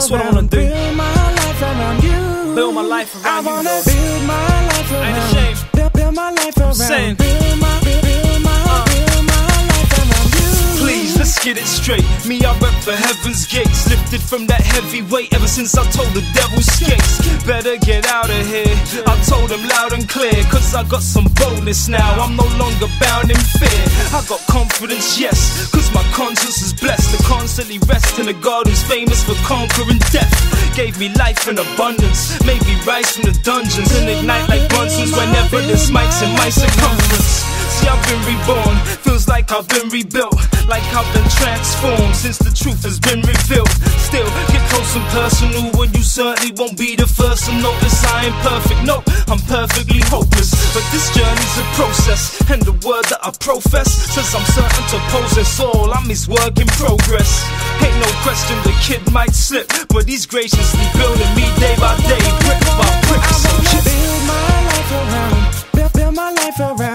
That's what I wanna do. Build my life around you. Build my life I around you, wanna Lord. build my life around. you. Ain't ashamed. Build, build my life around. saying. Build my, let's get it straight. Me, I rep for heaven's gates. Lifted from that heavy weight ever since I told the devil skates. Better get out of here. I told him loud and clear, cause I got some boldness now. I'm no longer bound in fear. I got confidence, yes, cause my conscience is blessed to constantly rest in a God who's famous for conquering death. Gave me life in abundance, made me rise from the dungeons and ignite like Bunsen's whenever there's mics in my circumference. See, I've been reborn, feels like I've been rebuilt, like I've been transformed since the truth has been revealed. Still, get close and personal when you certainly won't be the first to notice I ain't perfect. No, I'm perfectly hopeless, but this journey's a process, and the word that I profess says I'm certain to possess all. I'm his work in progress. Ain't no question the kid might slip, but he's graciously building me day by day, brick by brick. So build my life around. Build, build my life around.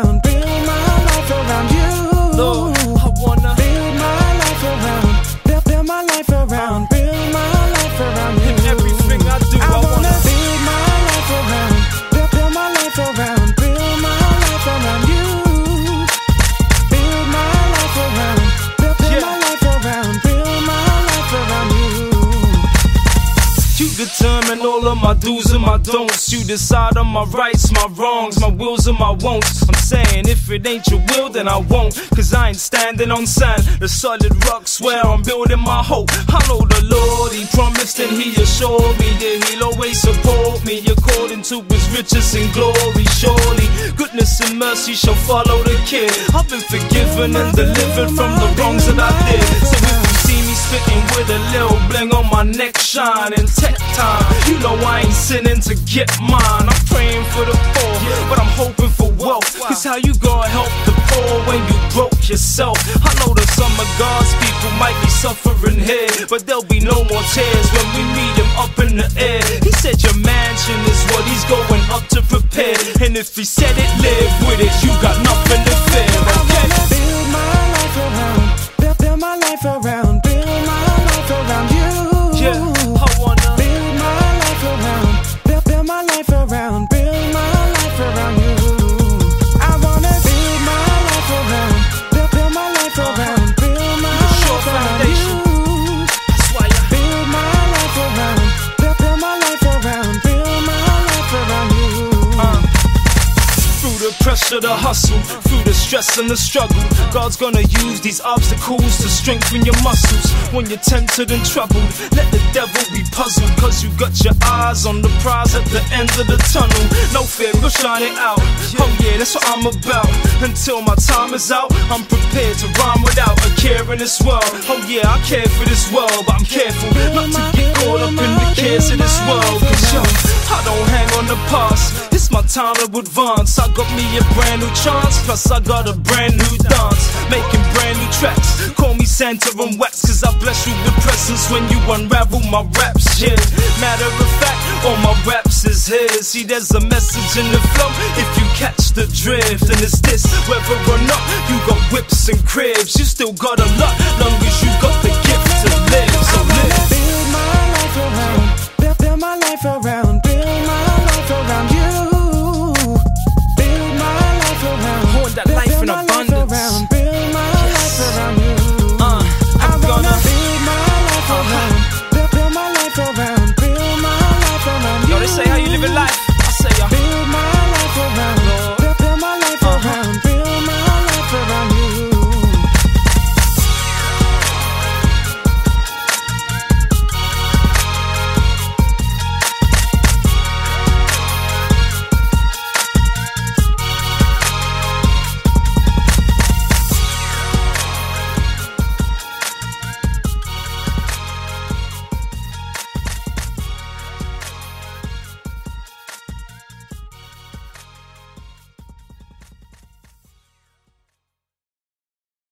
Do's and my don'ts. You decide on my rights, my wrongs, my wills and my won'ts. I'm saying if it ain't your will, then I won't. Cause I ain't standing on sand. The solid rocks where I'm building my hope. I know the Lord, He promised and He assured me that He'll always support me according to His riches and glory. Surely, goodness and mercy shall follow the kid. I've been forgiven and delivered from the wrongs that I did. So spitting with a little bling on my neck shine in tech time. You know I ain't sinning to get mine. I'm praying for the poor, but I'm hoping for wealth. Cause how you gonna help the poor when you broke yourself? I know that some of God's people might be suffering here, but there'll be no more tears when we meet him up in the air. He said your mansion is what he's going up to prepare. And if he said it, live with it. You got nothing to fear. Okay? build my life around. Build, build my life around. Through the the hustle, through the stress and the struggle, God's gonna use these obstacles to strengthen your muscles. When you're tempted and troubled, let the devil be puzzled, cause you got your eyes on the prize at the end of the tunnel. No fear, we'll shine it out. Oh yeah, that's what I'm about. Until my time is out, I'm prepared to rhyme without a care in this world. Oh yeah, I care for this world, but I'm careful not to get caught up in the cares of this world. Cause yo, I don't hang on the past. It's my time to advance. I got me a brand new chance, plus I got a brand new dance. Making brand new tracks. Call me Santa and Wax, cause I bless you with presents when you unravel my raps. Yeah, matter of fact, all my raps is here. See, there's a message in the flow if you catch the drift. And it's this, whether or not you got whips and cribs, you still got a lot, long as you got the gift to live. So live. build my life around. Build, build my life around.